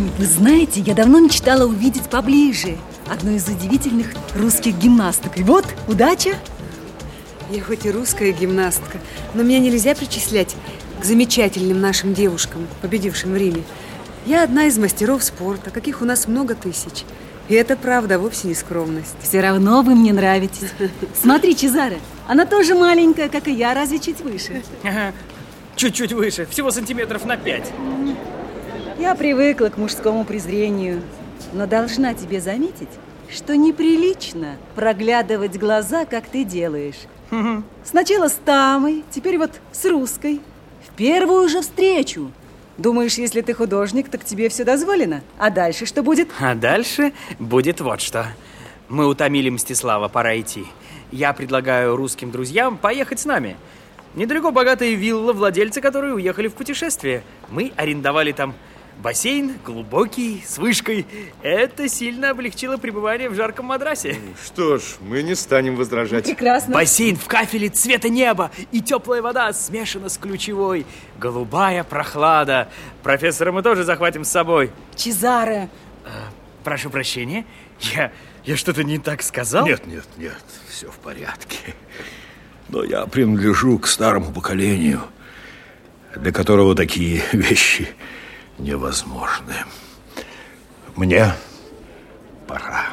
Вы знаете, я давно мечтала увидеть поближе одну из удивительных русских гимнасток. И вот, удача! Я хоть и русская гимнастка, но меня нельзя причислять к замечательным нашим девушкам, победившим в Риме. Я одна из мастеров спорта, каких у нас много тысяч. И это правда, вовсе не скромность. Все равно вы мне нравитесь. Смотри, Чезаре, она тоже маленькая, как и я, разве чуть выше. Чуть-чуть выше, всего сантиметров на пять. Я привыкла к мужскому презрению, но должна тебе заметить, что неприлично проглядывать глаза, как ты делаешь. Сначала с Тамой, теперь вот с русской. В первую же встречу. Думаешь, если ты художник, так тебе все дозволено? А дальше что будет? А дальше будет вот что. Мы утомили Мстислава, пора идти. Я предлагаю русским друзьям поехать с нами. Недалеко богатая вилла, владельцы которые уехали в путешествие. Мы арендовали там Бассейн глубокий, с вышкой. Это сильно облегчило пребывание в жарком мадрасе. Что ж, мы не станем возражать. Прекрасно. Бассейн в кафеле цвета неба и теплая вода смешана с ключевой. Голубая прохлада. Профессора мы тоже захватим с собой. Чезаре. А, прошу прощения, я, я что-то не так сказал? Нет, нет, нет, все в порядке. Но я принадлежу к старому поколению, для которого такие вещи невозможны. Мне пора.